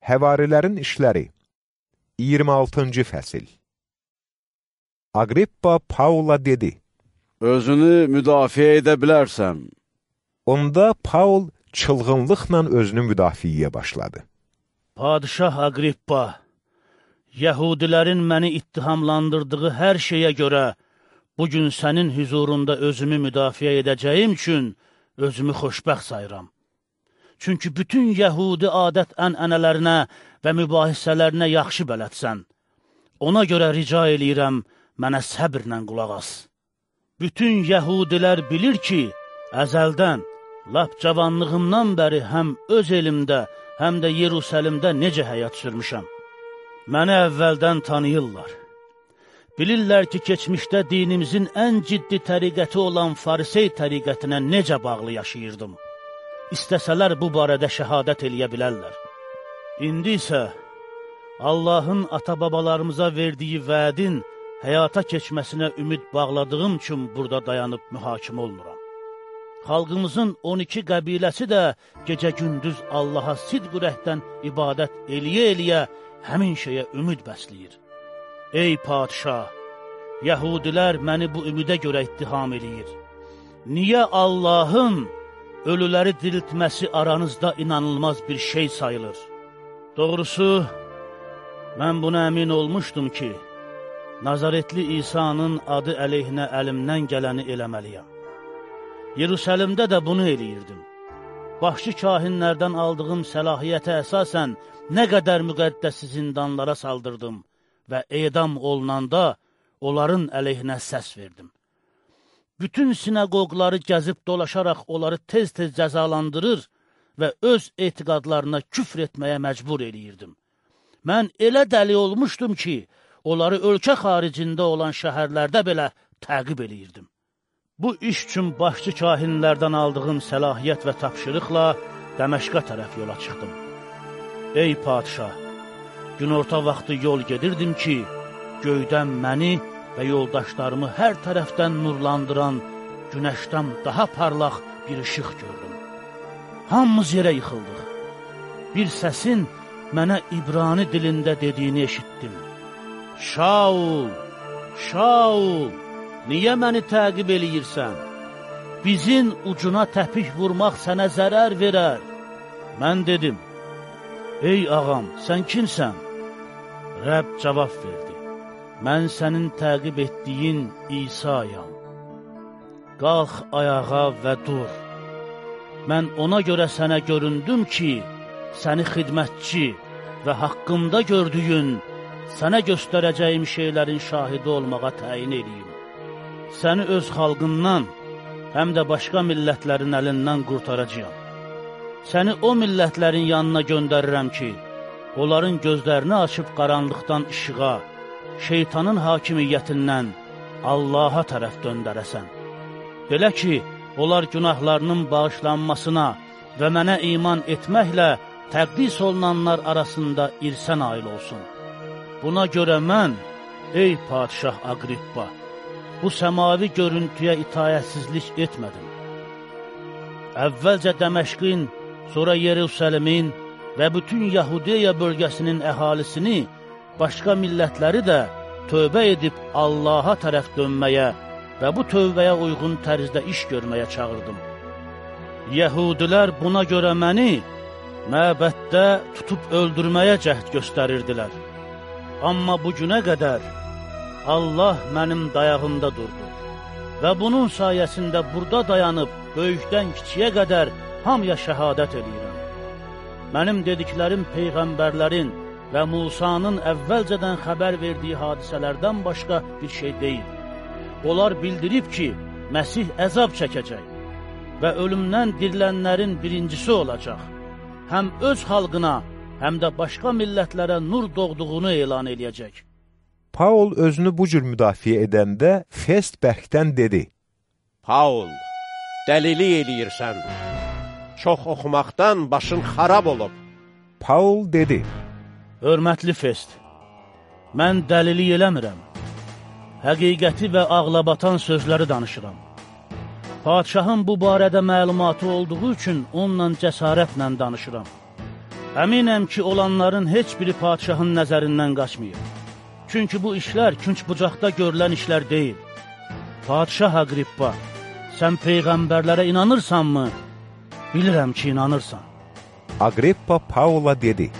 Həvarilərin işləri 26-cı fəsil Agrippa Paula dedi, Özünü müdafiə edə bilərsən. Onda Paul çılğınlıqla özünü müdafiəyə başladı. Padişah Agrippa, Yəhudilərin məni ittihamlandırdığı hər şeyə görə bugün sənin hüzurunda özümü müdafiə edəcəyim üçün özümü xoşbəxt sayıram. Çünki bütün Yəhudi adət ənənələrinə və mübahisələrinə yaxşı bələdsən. Ona görə rica eləyirəm, mənə səbrlə qulaq as. Bütün Yəhudilər bilir ki, əzəldən, lap cavanlığımdan bəri həm öz elimdə, həm də Yerusəlimdə necə həyat sürmüşəm. Məni əvvəldən tanıyırlar. Bilirlər ki, keçmişdə dinimizin ən ciddi təriqəti olan farisey təriqətinə necə bağlı yaşayırdım istəsələr bu barədə şəhadət eləyə bilərlər. İndi isə Allahın ata-babalarımıza verdiyi vədin həyata keçməsinə ümid bağladığım üçün burada dayanıb mühakimə olmuram. Xalqımızın 12 qəbiləsi də gecə-gündüz Allaha sidq ürəkdən ibadət eləyə-eləyə həmin şeyə ümid bəsləyir. Ey padişah, Yəhudilər məni bu ümidə görə ittiham eləyir. Niyə Allahın ölüləri diriltməsi aranızda inanılmaz bir şey sayılır. Doğrusu, mən buna əmin olmuşdum ki, Nazaretli İsa'nın adı əleyhinə əlimdən gələni eləməliyəm. Yerusəlimdə də bunu eləyirdim. Başçı kahinlərdən aldığım səlahiyyətə əsasən nə qədər müqəddəsi zindanlara saldırdım və edam olunanda onların əleyhinə səs verdim bütün sinəqoqları gəzib dolaşaraq onları tez-tez cəzalandırır və öz etiqadlarına küfr etməyə məcbur eləyirdim. Mən elə dəli olmuşdum ki, onları ölkə xaricində olan şəhərlərdə belə təqib eləyirdim. Bu iş üçün başçı kahinlərdən aldığım səlahiyyət və tapşırıqla Dəməşqə tərəf yola çıxdım. Ey padişah, günorta vaxtı yol gedirdim ki, göydən məni və yoldaşlarımı hər tərəfdən nurlandıran günəşdən daha parlaq bir işıq gördüm. Hamımız yerə yıxıldıq. Bir səsin mənə İbrani dilində dediyini eşitdim. Şaul, Şaul, niyə məni təqib eləyirsən? Bizin ucuna təpik vurmaq sənə zərər verər. Mən dedim, ey ağam, sən kimsən? Rəbb cavab verdi. Mən sənin təqib etdiyin İsa'yam. Qalx ayağa və dur. Mən ona görə sənə göründüm ki, səni xidmətçi və haqqımda gördüyün, sənə göstərəcəyim şeylərin şahidi olmağa təyin edeyim. Səni öz xalqından, həm də başqa millətlərin əlindən qurtaracaq. Səni o millətlərin yanına göndərirəm ki, onların gözlərini açıb qaranlıqdan işığa, şeytanın hakimiyyətindən Allaha tərəf döndərəsən. Belə ki, onlar günahlarının bağışlanmasına və mənə iman etməklə təqdis olunanlar arasında irsə nail olsun. Buna görə mən, ey padişah Agrippa, bu səmavi görüntüyə itayətsizlik etmədim. Əvvəlcə Dəməşqin, sonra Yerusəlimin və bütün Yahudiya bölgəsinin əhalisini başqa millətləri də tövbə edib Allaha tərəf dönməyə və bu tövbəyə uyğun tərzdə iş görməyə çağırdım. Yəhudilər buna görə məni məbəddə tutub öldürməyə cəhd göstərirdilər. Amma bu günə qədər Allah mənim dayağımda durdu və bunun sayəsində burada dayanıb böyükdən kiçiyə qədər hamıya şəhadət edirəm. Mənim dediklərim Peyğəmbərlərin, və Musanın əvvəlcədən xəbər verdiyi hadisələrdən başqa bir şey deyil. Onlar bildirib ki, Məsih əzab çəkəcək və ölümdən dirilənlərin birincisi olacaq. Həm öz xalqına, həm də başqa millətlərə nur doğduğunu elan eləyəcək. Paul özünü bu cür müdafiə edəndə Fest bərkdən dedi, Paul, dəlili eləyirsən, çox oxumaqdan başın xarab olub. Paul dedi, Hörmətli Fest, mən dəlili eləmirəm. Həqiqəti və ağlabatan sözləri danışıram. Padişahın bu barədə məlumatı olduğu üçün onunla cəsarətlə danışıram. Əminəm ki, olanların heç biri padişahın nəzərindən qaçmayıb. Çünki bu işlər künc bucaqda görülən işlər deyil. Padişah Aqrippa, sən peyğəmbərlərə inanırsanmı? Bilirəm ki, inanırsan. Agrippa Paula dedi,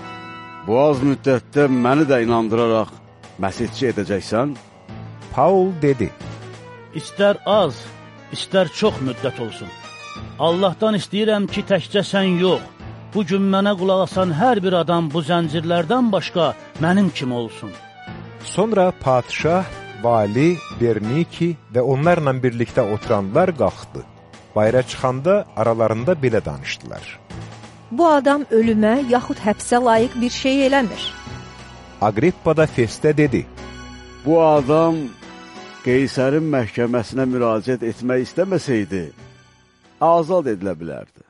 Bu az müddətdə məni də inandıraraq məsihçi edəcəksən? Paul dedi, İstər az, istər çox müddət olsun. Allahdan istəyirəm ki, təkcə sən yox, bu gün mənə qulaq asan hər bir adam bu zəncirlərdən başqa mənim kimi olsun. Sonra padişah, vali, Berniki və onlarla birlikdə oturanlar qalxdı. Bayra çıxanda aralarında belə danışdılar. Bu adam ölümə yaxud həbsə layiq bir şey eləmir. Agrippa da Festə dedi, Bu adam Qeysərin məhkəməsinə müraciət etmək istəməsəydi, azad edilə bilərdi.